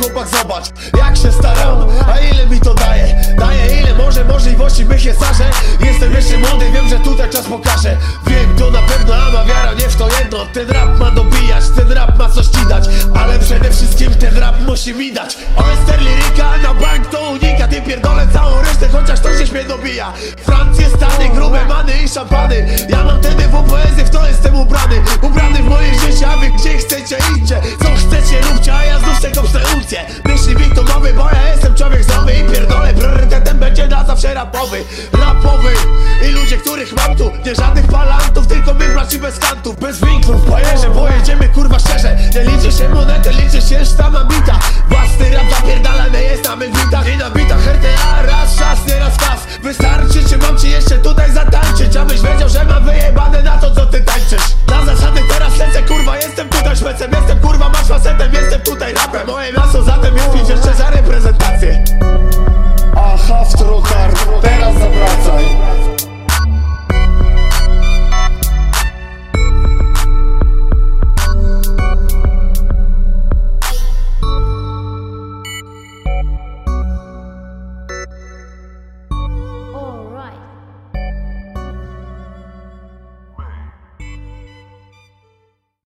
chłopak zobacz Jak się staram, a ile mi to daje? Daje ile? Może możliwości mych jest sarze. Jestem jeszcze młody, wiem, że tutaj czas pokaże. Wiem to na pewno, a ma wiara nie w to jedno. Ten rap ma dobijać, ten rap ma coś ci dać. Ale przede wszystkim ten rap musi mi dać. Oyster liryka na bank to unika. Ty pierdolę całą resztę, chociaż to się mnie dobija. Francję, Stany, grube many i szampany. Ja mam TDW poezję, Nowy, bo ja jestem człowiek zdrowy I pierdolę, priorytetem będzie na zawsze rapowy. Rapowy i ludzie, których mam tu. Nie żadnych palantów, tylko my braci bez kantów. Bez winklów, pojeżdżę, bo jedziemy kurwa szczerze. Nie liczy się monety, liczy się sztama bita